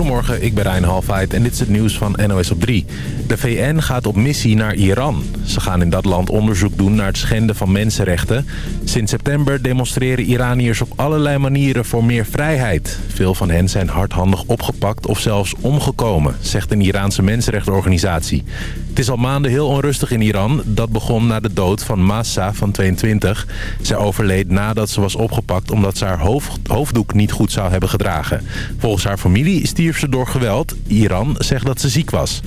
Goedemorgen, ik ben Rijn Halfheid en dit is het nieuws van NOS op 3. De VN gaat op missie naar Iran. Ze gaan in dat land onderzoek doen naar het schenden van mensenrechten. Sinds september demonstreren Iraniërs op allerlei manieren voor meer vrijheid. Veel van hen zijn hardhandig opgepakt of zelfs omgekomen, zegt een Iraanse mensenrechtenorganisatie. Het is al maanden heel onrustig in Iran. Dat begon na de dood van Massa van 22. Zij overleed nadat ze was opgepakt omdat ze haar hoofddoek niet goed zou hebben gedragen. Volgens haar familie stierf ze door geweld. Iran zegt dat ze ziek was.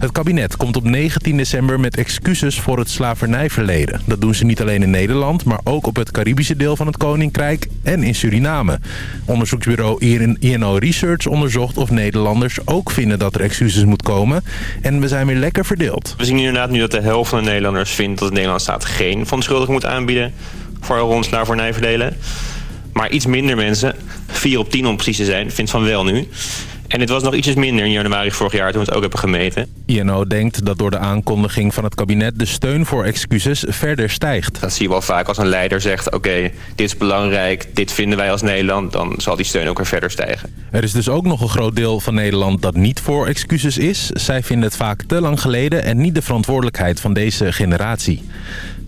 Het kabinet komt op 19 december met excuses voor het slavernijverleden. Dat doen ze niet alleen in Nederland, maar ook op het Caribische deel van het Koninkrijk en in Suriname. Onderzoeksbureau INO Research onderzocht of Nederlanders ook vinden dat er excuses moet komen. En we zijn weer lekker verdeeld. We zien inderdaad nu dat de helft van de Nederlanders vindt dat de Nederlandse staat geen van schuldig moet aanbieden voor rond slavernijverdelen. Maar iets minder mensen, 4 op 10 om precies te zijn, vindt van wel nu. En het was nog ietsjes minder in januari vorig jaar toen we het ook hebben gemeten. INO denkt dat door de aankondiging van het kabinet de steun voor excuses verder stijgt. Dat zie je wel vaak als een leider zegt, oké, dit is belangrijk, dit vinden wij als Nederland, dan zal die steun ook weer verder stijgen. Er is dus ook nog een groot deel van Nederland dat niet voor excuses is. Zij vinden het vaak te lang geleden en niet de verantwoordelijkheid van deze generatie.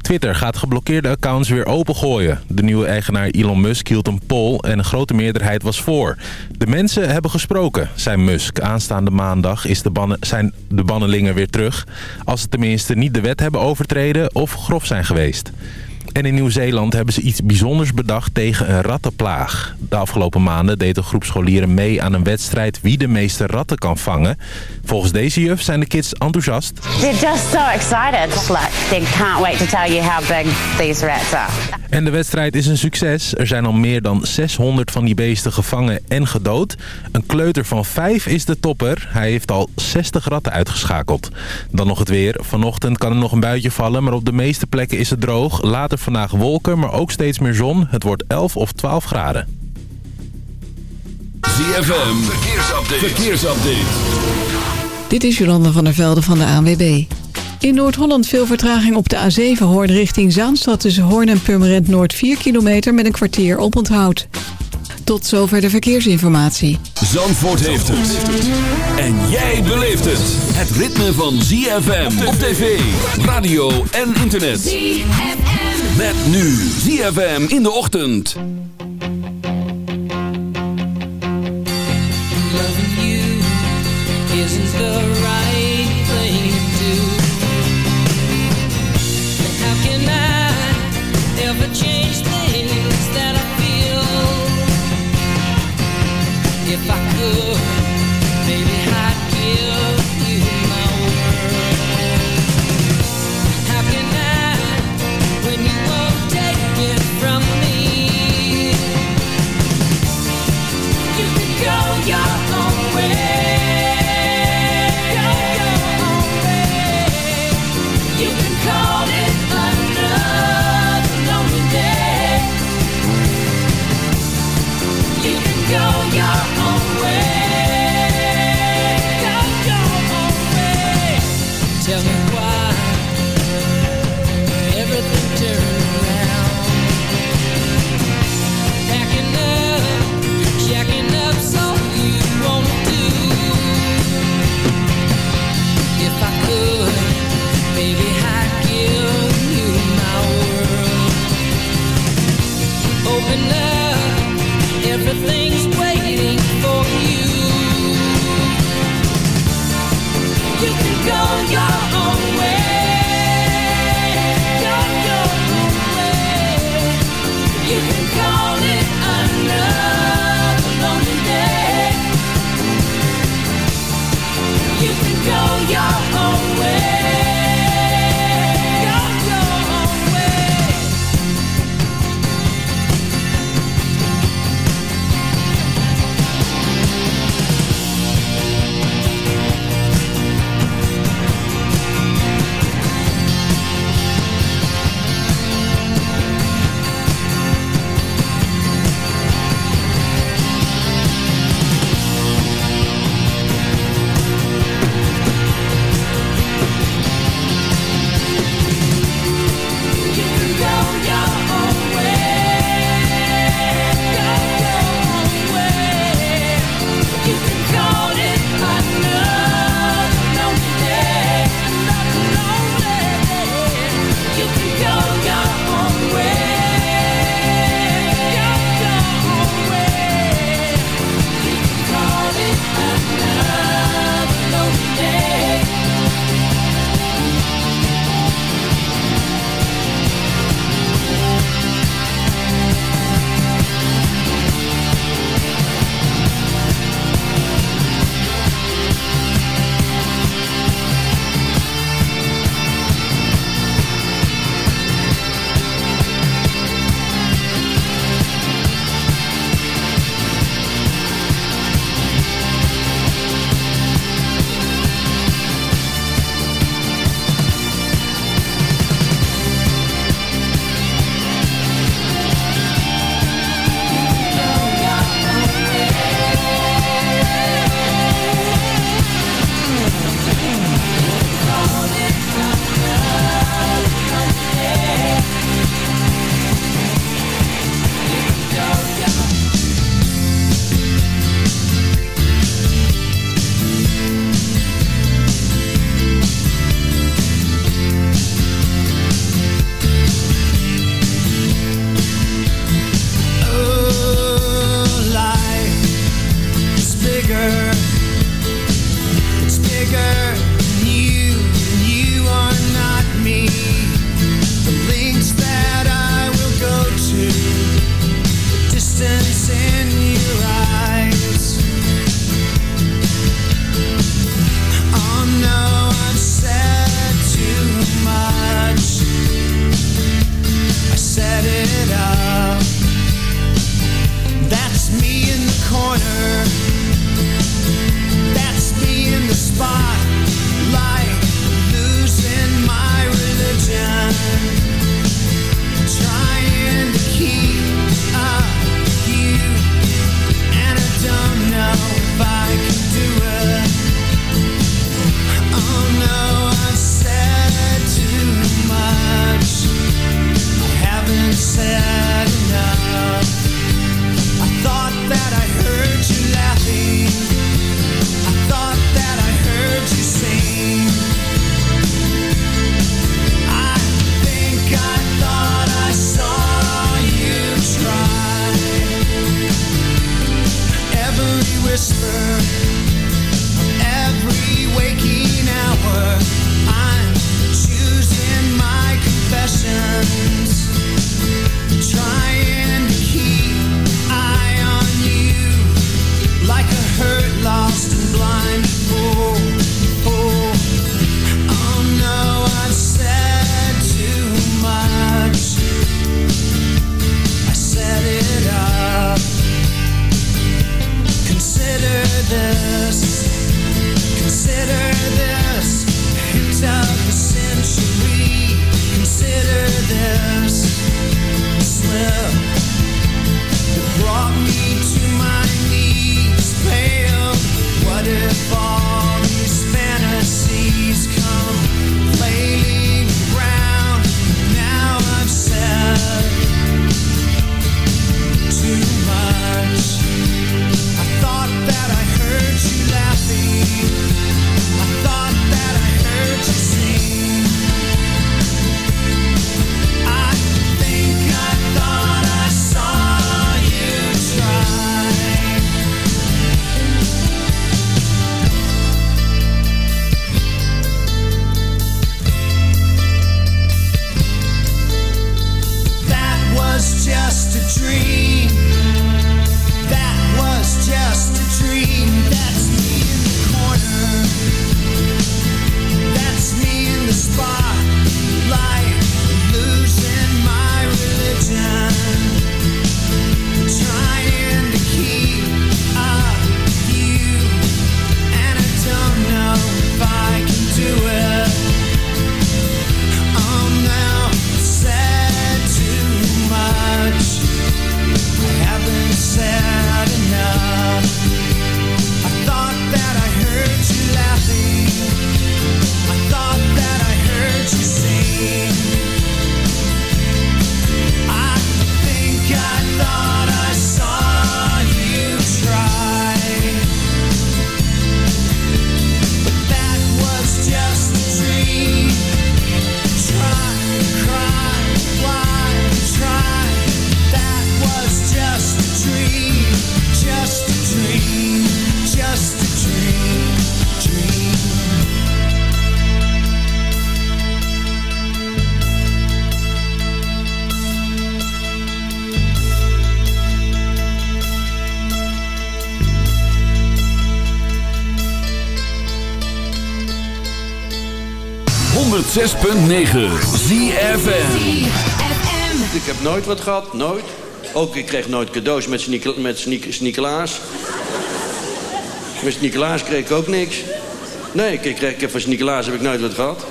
Twitter gaat geblokkeerde accounts weer opengooien. De nieuwe eigenaar Elon Musk hield een poll en een grote meerderheid was voor. De mensen hebben gesproken, zei Musk. Aanstaande maandag is de zijn de bannelingen weer terug... als ze tenminste niet de wet hebben overtreden of grof zijn geweest. En in Nieuw-Zeeland hebben ze iets bijzonders bedacht tegen een rattenplaag. De afgelopen maanden deed een groep scholieren mee aan een wedstrijd wie de meeste ratten kan vangen. Volgens deze juf zijn de kids enthousiast. They're just so excited. Like they can't wait to tell you how big these rats are. En de wedstrijd is een succes. Er zijn al meer dan 600 van die beesten gevangen en gedood. Een kleuter van 5 is de topper. Hij heeft al 60 ratten uitgeschakeld. Dan nog het weer. Vanochtend kan er nog een buitje vallen, maar op de meeste plekken is het droog. Later vandaag wolken, maar ook steeds meer zon. Het wordt 11 of 12 graden. ZFM, verkeersupdate. verkeersupdate. Dit is Jolanda van der Velde van de ANWB. In Noord-Holland veel vertraging op de A7 Hoorn richting Zaanstad... tussen Hoorn en Purmerend Noord 4 kilometer met een kwartier op onthoud. Tot zover de verkeersinformatie. Zandvoort heeft het. En jij beleeft het. Het ritme van ZFM op tv, radio en internet. ZFM. Met nu ZFM in de ochtend. 106.9 ZFM. Ik heb nooit wat gehad, nooit. Ook ik kreeg nooit cadeaus met, sneak, met Sneekelaas kreeg ik ook niks. Nee, ik, kreeg, ik heb van Sneekelaas heb ik nooit wat gehad.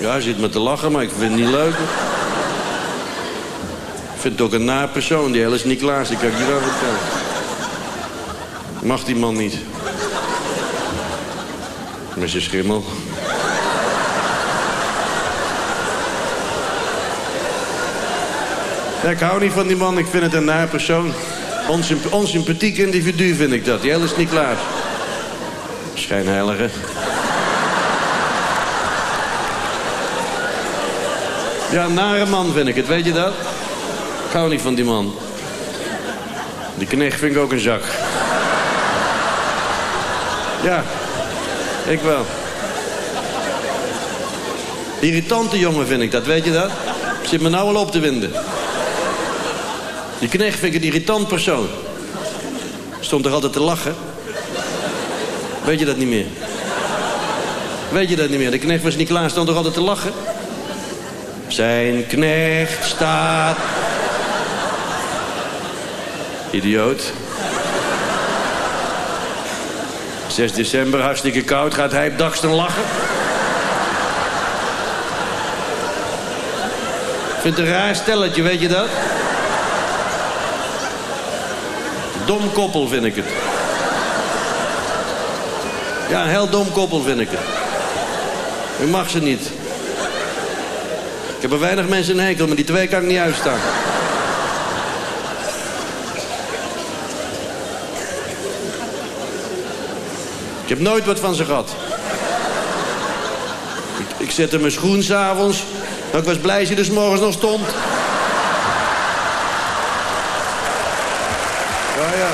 Ja, hij zit me te lachen, maar ik vind het niet leuk. Ik vind het ook een naar persoon, die hele Sneekelaas. Die kan ik je wel vertellen. Mag die man niet. Met zijn schimmel. Ja, ik hou niet van die man. Ik vind het een naar persoon. Onsymp onsympathiek individu vind ik dat. Die is niet klaar. Schijnheilige. Ja, een nare man vind ik het. Weet je dat? Ik hou niet van die man. Die knecht vind ik ook een zak. Ja, ik wel. Irritante jongen vind ik dat, weet je dat? Zit me nou al op te winden. Die knecht vind ik een irritant persoon. Stond er altijd te lachen. Weet je dat niet meer? Weet je dat niet meer? De knecht was niet klaar, stond er altijd te lachen. Zijn knecht staat... Idioot. 6 december, hartstikke koud. Gaat hij op dagsten lachen? Vindt een raar stelletje, weet je dat? Dom koppel vind ik het. Ja, een heel dom koppel vind ik het. U mag ze niet. Ik heb er weinig mensen in hekel, maar die twee kan ik niet uitstaan. Ik heb nooit wat van ze gehad. Ik, ik zette mijn schoen s'avonds. Nou, ik was blij dat hij er s morgens nog stond. Ja, ja.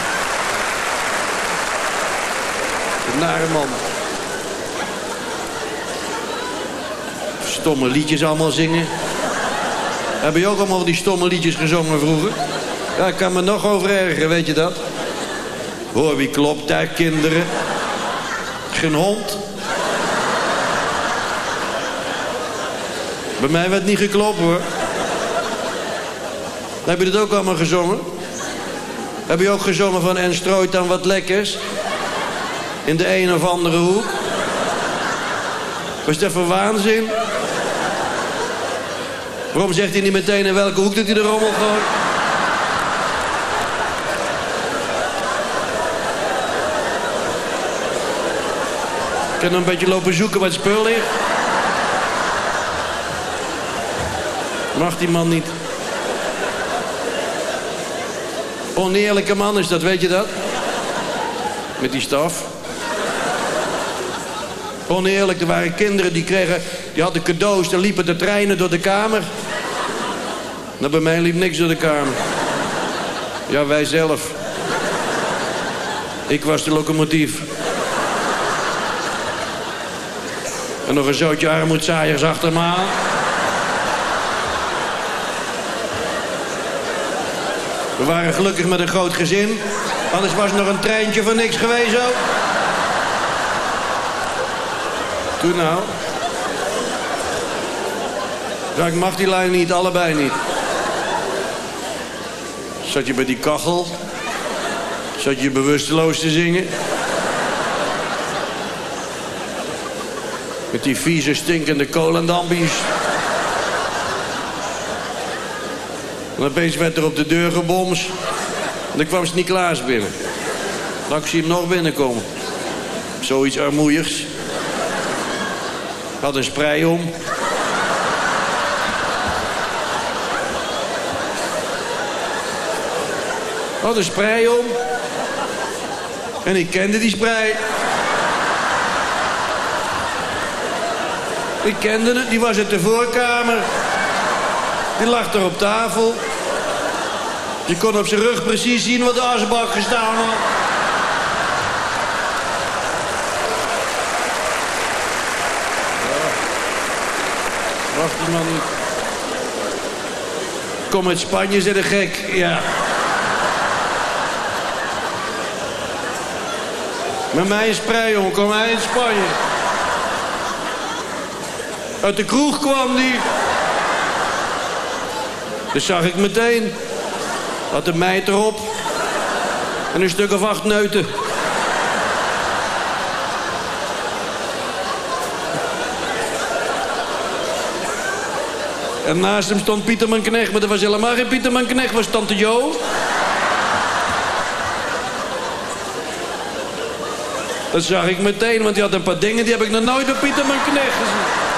Een nare man. Stomme liedjes allemaal zingen. Heb je ook allemaal die stomme liedjes gezongen vroeger? Ja, ik kan me nog over ergeren, weet je dat? Hoor, wie klopt daar, kinderen? Geen hond. Bij mij werd niet geklopt, hoor. Heb je dat ook allemaal gezongen? Heb je ook gezongen van en strooit dan wat lekkers? In de een of andere hoek? Was dat voor waanzin? Waarom zegt hij niet meteen in welke hoek dat hij de rommel gooit? Kan een beetje lopen zoeken wat spul ligt. Mag die man niet. Oneerlijke man is dat, weet je dat? Met die staf. Oneerlijk, er waren kinderen die kregen... die hadden cadeaus, dan liepen de treinen door de kamer. Nou, bij mij liep niks door de kamer. Ja, wij zelf. Ik was de locomotief. En nog een zootje armoedzaaiers achter me aan. We waren gelukkig met een groot gezin. Anders was nog een treintje van niks geweest ook. Toen nou. Ja, ik mag die lijn niet, allebei niet. Zat je bij die kachel? Zat je bewusteloos te zingen? Met die vieze, stinkende kolendambies. En opeens werd er op de deur geboms. En dan kwam Sint-Niklaas binnen. Dan zie hem nog binnenkomen. Zoiets armoeigs. Had een sprei om. Had een sprei om. En ik kende die sprei. Ik kende het, die was uit de voorkamer. Die lag er op tafel. Je kon op zijn rug precies zien wat de asbak gestaan had. Wacht die man niet. Kom uit Spanje, zit een gek. Ja. Met mij in sprei, jongen. Kom hij in Spanje. Uit de kroeg kwam die. Dat zag ik meteen. Had de meid erop. En een stuk of acht neuten. En naast hem stond Pieterman Knecht, maar dat was helemaal geen Pieterman Knecht, was tante Jo. Dat zag ik meteen, want die had een paar dingen die heb ik nog nooit op Pieterman Knecht gezien.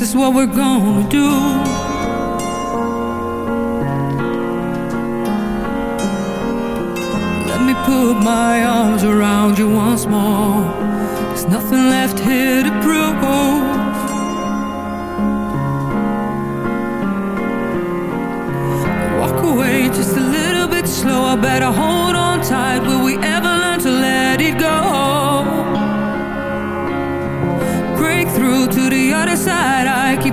this is what we're gonna do. Let me put my arms around you once more. There's nothing left here to prove. Walk away just a little bit slow. I better hold.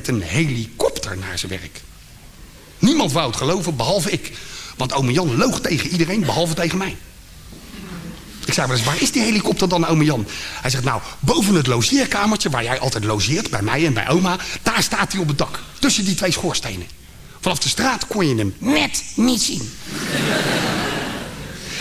Met een helikopter naar zijn werk. Niemand wou het geloven, behalve ik. Want oom Jan loog tegen iedereen, behalve tegen mij. Ik zei wel eens, waar is die helikopter dan, oom Jan? Hij zegt, nou, boven het logeerkamertje... waar jij altijd logeert, bij mij en bij oma... daar staat hij op het dak, tussen die twee schoorstenen. Vanaf de straat kon je hem net niet zien.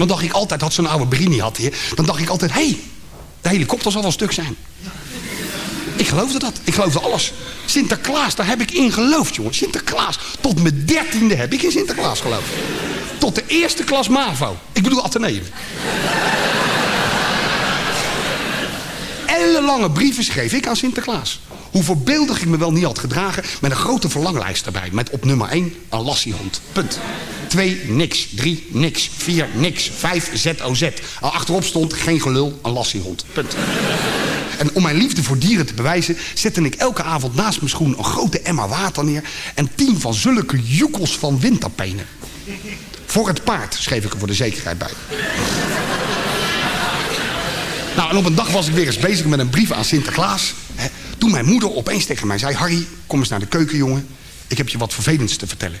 Dan dacht ik altijd, had zo'n oude Brini had hij. Dan dacht ik altijd, hé, hey, de helikopter zal wel stuk zijn. Ik geloofde dat. Ik geloofde alles. Sinterklaas, daar heb ik in geloofd, jongen. Sinterklaas. Tot mijn dertiende heb ik in Sinterklaas geloofd. Tot de eerste klas MAVO. Ik bedoel Atheneum. Ellenlange brieven schreef ik aan Sinterklaas. Hoe voorbeeldig ik me wel niet had gedragen... met een grote verlanglijst erbij. Met op nummer 1 een lassiehond. Punt. 2 niks. 3 niks. 4 niks. 5 ZOZ. Al achterop stond geen gelul, een lassiehond. Punt. En om mijn liefde voor dieren te bewijzen... zette ik elke avond naast mijn schoen een grote emmer water neer... en tien van zulke joekels van windtapenen. Voor het paard, schreef ik er voor de zekerheid bij. Nou, en op een dag was ik weer eens bezig met een brief aan Sinterklaas. Hè, toen mijn moeder opeens tegen mij zei... Harry, kom eens naar de keuken, jongen. Ik heb je wat vervelends te vertellen.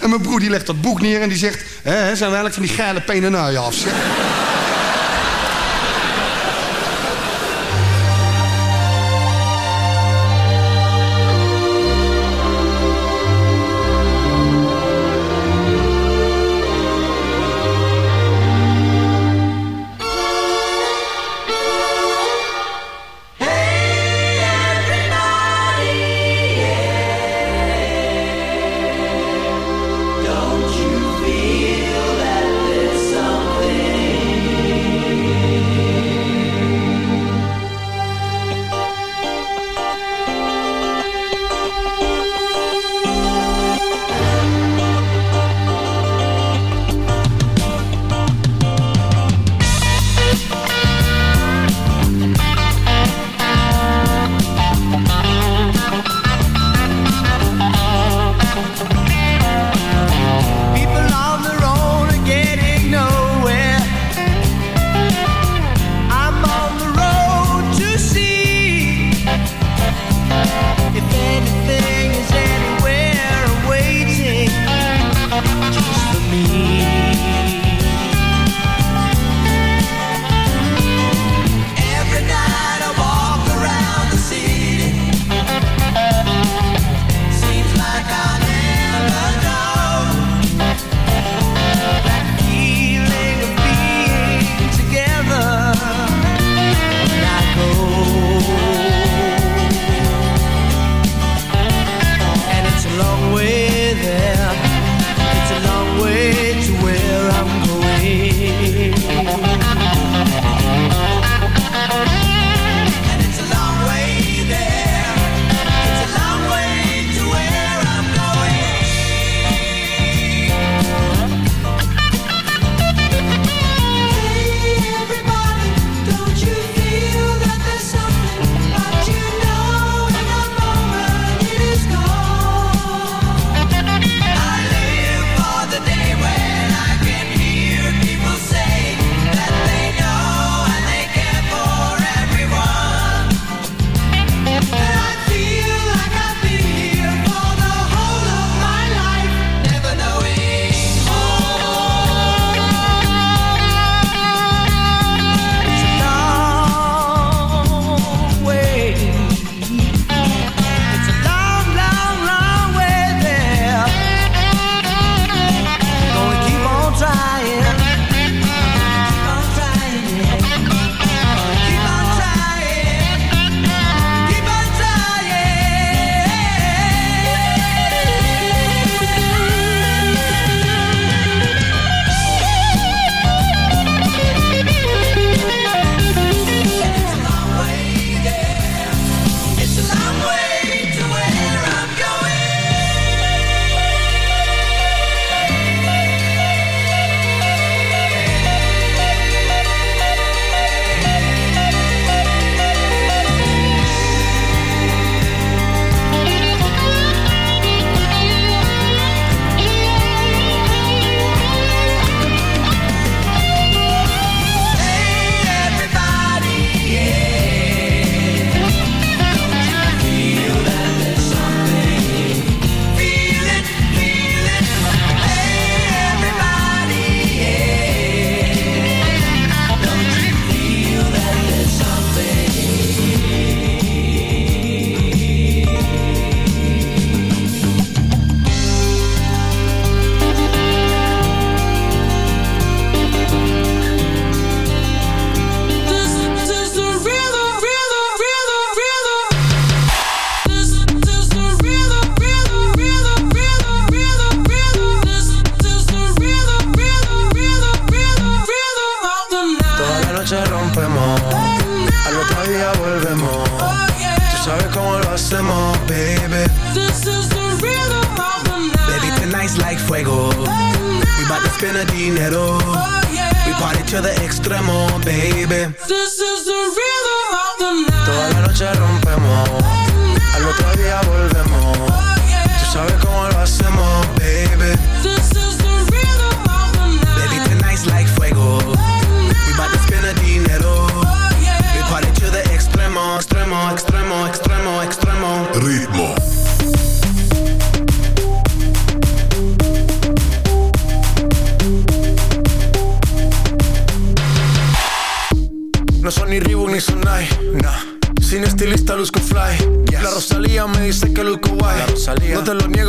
En mijn broer die legt dat boek neer en die zegt... Zijn we eigenlijk van die geile penenuien af.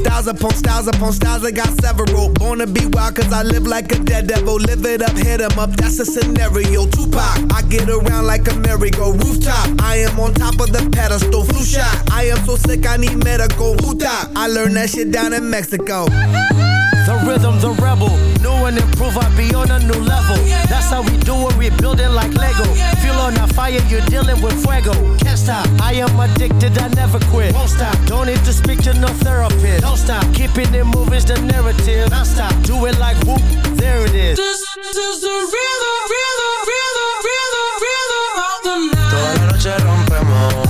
Styles upon styles upon styles, I got several. Born to be wild, cause I live like a dead devil. Live it up, hit 'em up, that's a scenario. Tupac, I get around like a merry-go rooftop. I am on top of the pedestal, flu shot. I am so sick, I need medical. Huta, I learned that shit down in Mexico. The rhythm, the rebel. New and improve, I be on a new level. That's how we do it, we build it like Lego. Feel on a fire, you're dealing with fuego. Can't stop, I am addicted, I never quit. Won't stop, don't need to speak to no therapist. Don't stop, keeping it moving's the narrative. Don't stop, do it like whoop, there it is. This is the rhythm, rhythm, rhythm, rhythm, rhythm of the night. Toda la noche rompemos.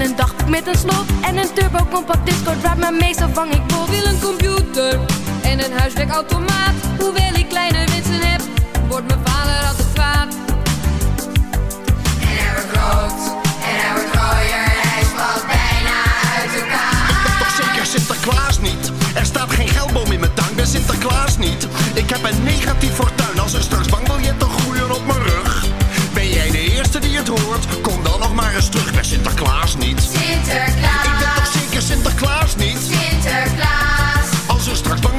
En een dagboek met een slot En een turbo compact discord waar mijn meestal vang ik bot. Wil een computer en een huiswerkautomaat. Hoewel ik kleine wensen heb Wordt mijn vader altijd kwaad. En hij wordt groot En hij wordt gooier En hij valt bijna uit elkaar. Ik ben toch zeker Sinterklaas niet. Er staat geen geldboom in mijn tuin Ben Sinterklaas niet. Ik heb een negatief fortuin Als er straks bang wil je groeien op mijn die het hoort. Kom dan nog maar eens terug bij Sinterklaas niet. Sinterklaas. Ik ben toch zeker Sinterklaas niet? Sinterklaas. Als er straks bang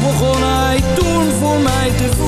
begon hij toen voor mij te voelen.